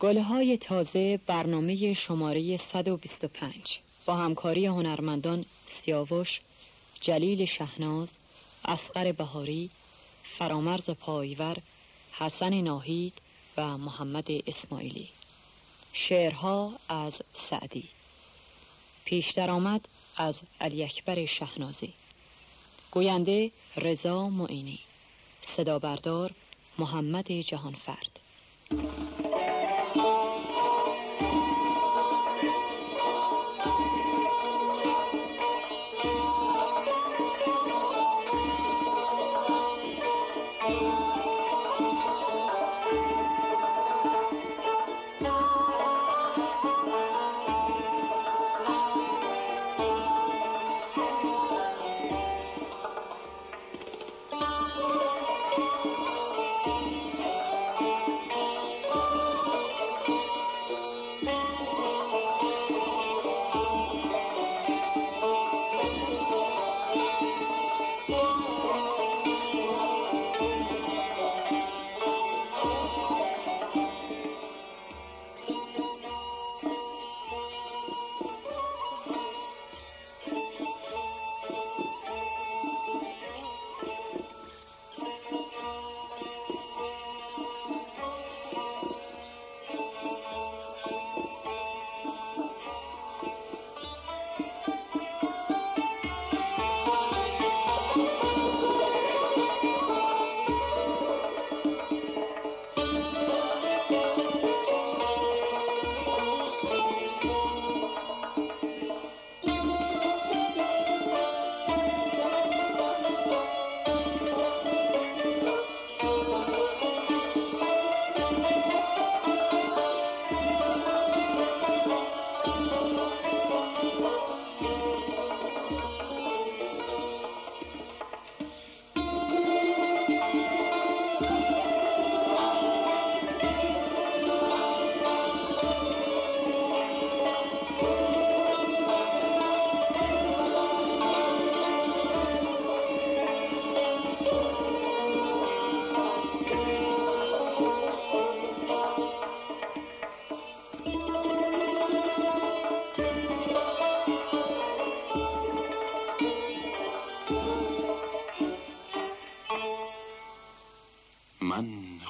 گله های تازه برنامه شماره 125 با همکاری هنرمندان سیاوش، جلیل شهناز، اسقر بهاری، فرامرز پایور، حسن ناهید و محمد اسماعیلی. شعرها از سعدی. پیش درآمد از علی اکبر شهنازی. گوینده رضا معینی. صدا بردار محمد جهانفرد.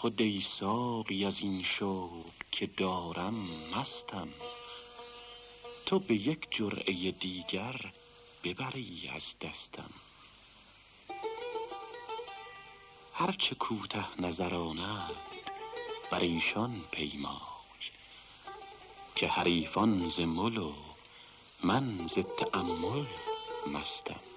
خود ای ساقی از این شوق که دارم مستم. تو به یک جرعه دیگر ببری از دستم. هرچه کوته نظرانند بر ایشان پیمای. که حریفان ز و من ز تأمل مستم.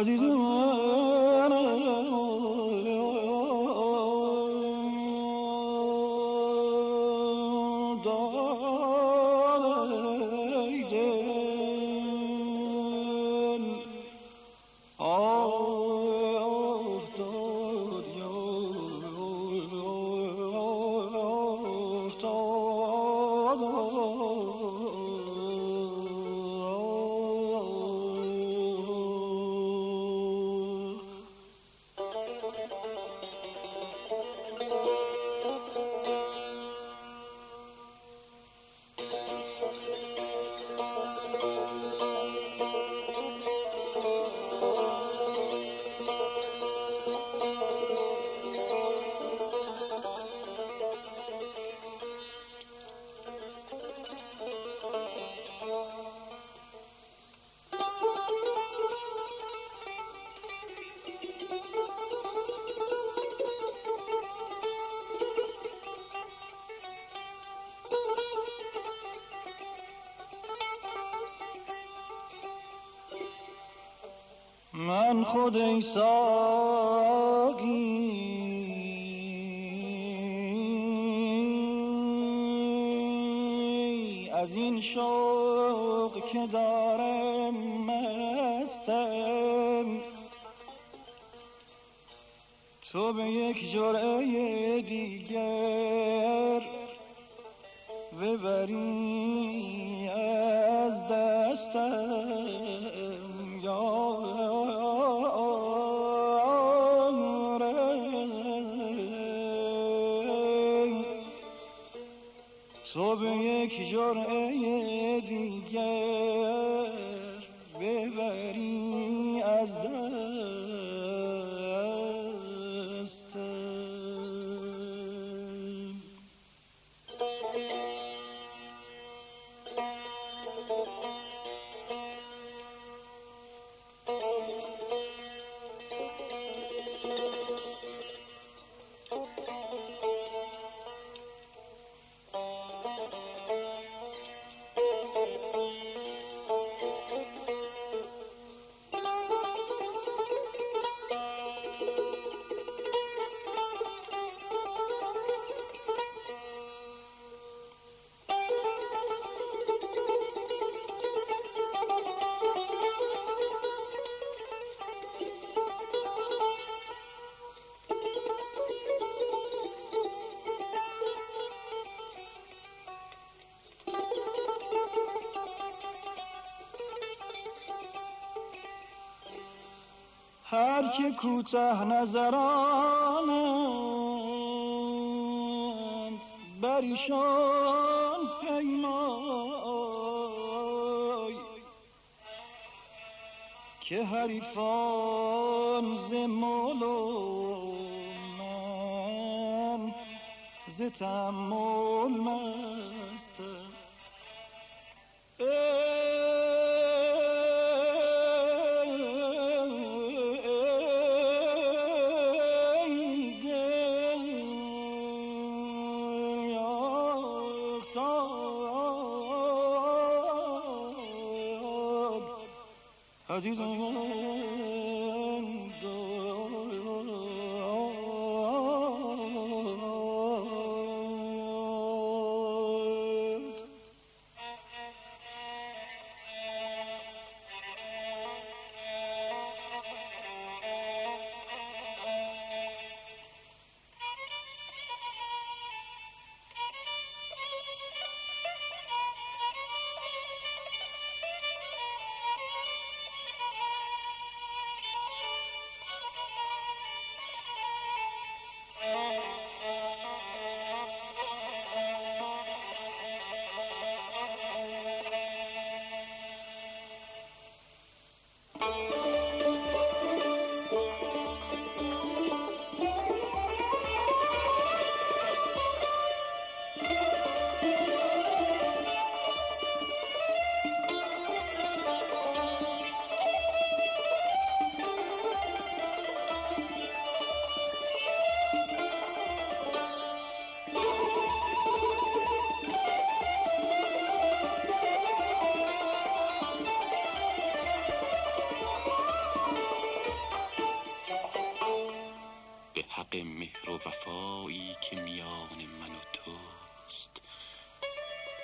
Hadi. خود ای از این شوق که دارم مستم. تو به یک جرعه دیگر ببری. که کوته نظرانند بر ایشان پیمای که حریفان ز من ز تمول 轻轻松松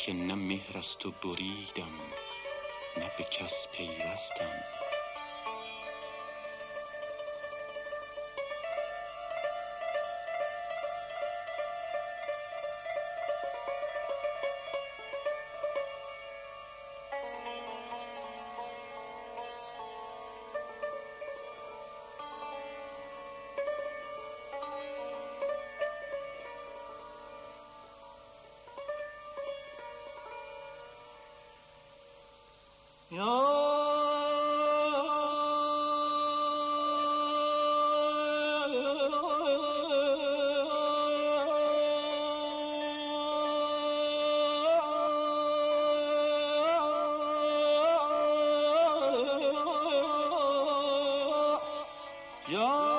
که نه مهر از تو بریدم نه به کس پیوستم. Yo!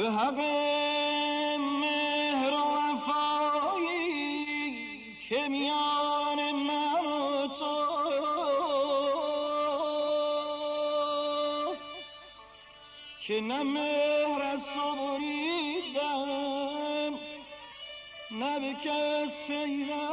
به حق مهر و وفایی که میان من و توست. که نه مهر از تو نه به کس پیوستم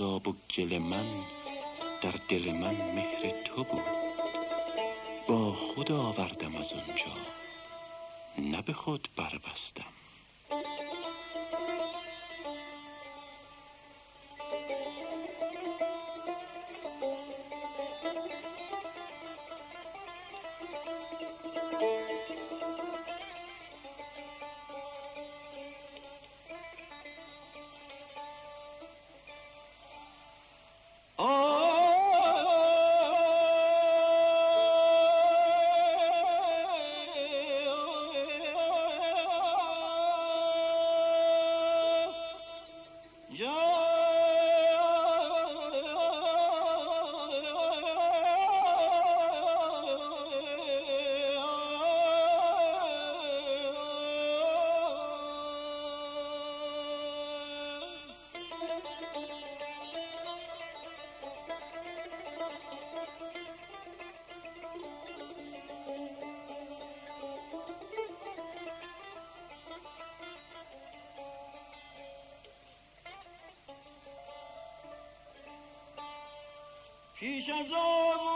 آب و گل من در دل من مهر تو بود. با خود آوردم از اونجا نه به خود بربستم. پیش از آب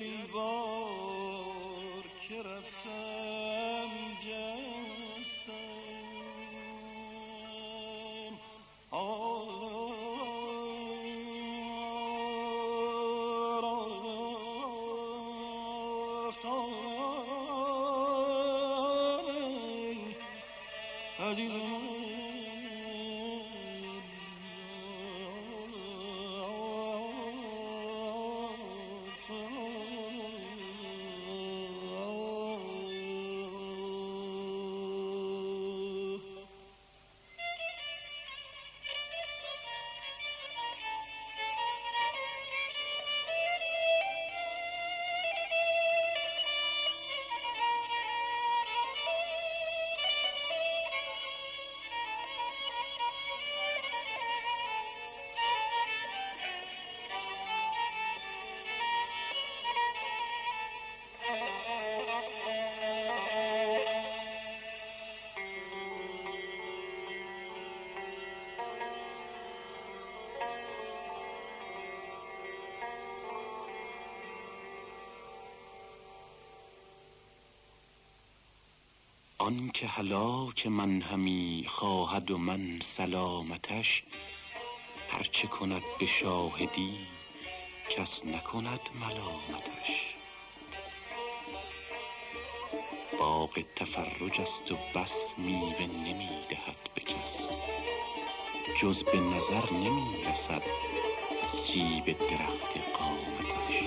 گریبار که رفتم. آن که هلاک من همی خواهد و من سلامتش هرچه کند به شاهدی کس نکند ملامتش. باغ تفرج است و بس میوه نمی دهد به کس. جز به نظر نمی رسد سیب درخت قامتش.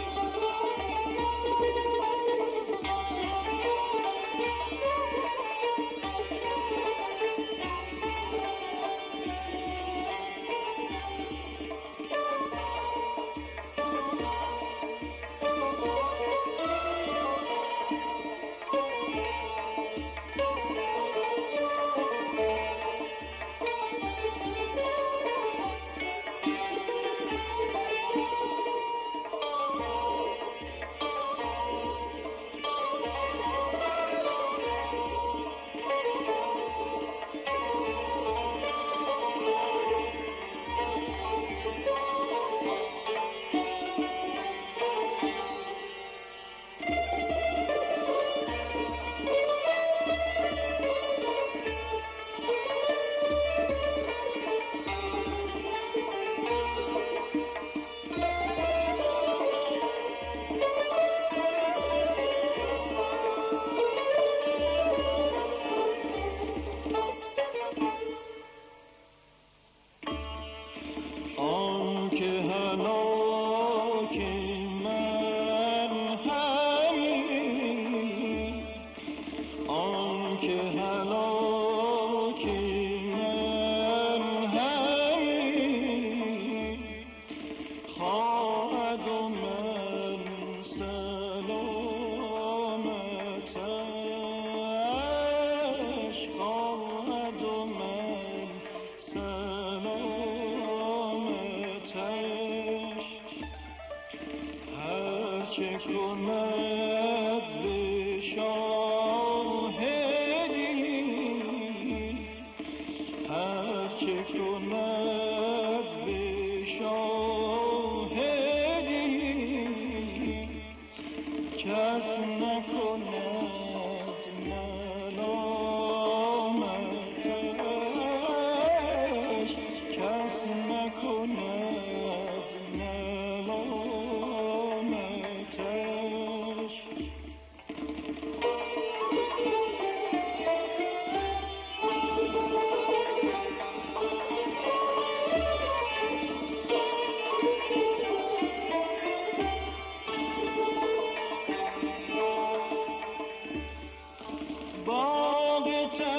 check your name.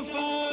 جفاء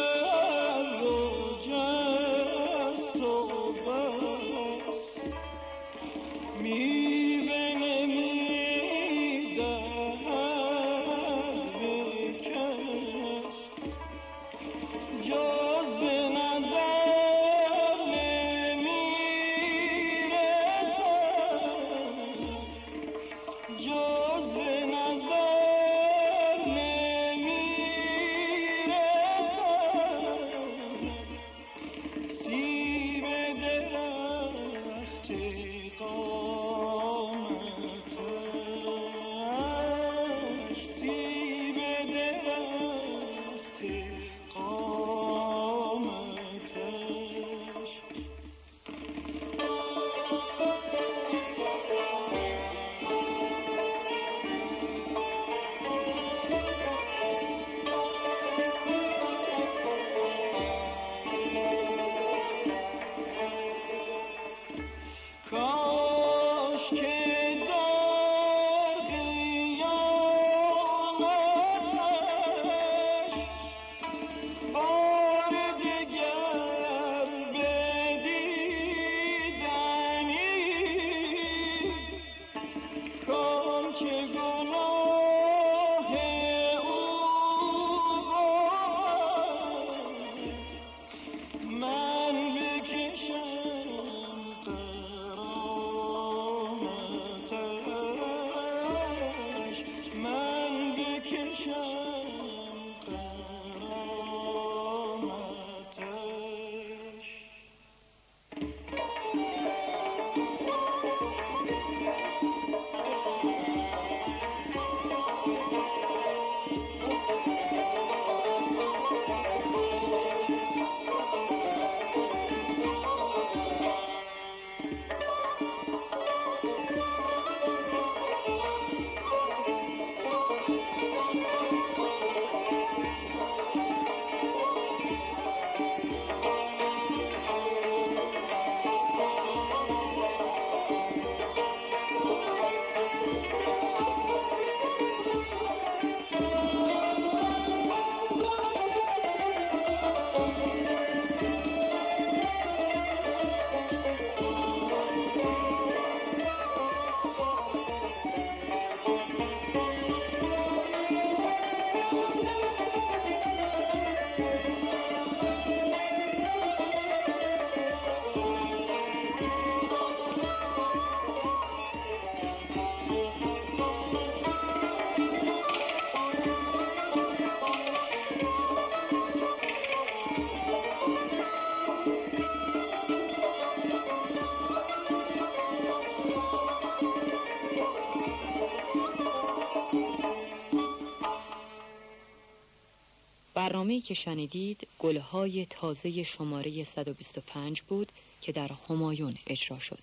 برنامه که شنیدید گلهای تازه شماره 125 بود که در همایون اجرا شد.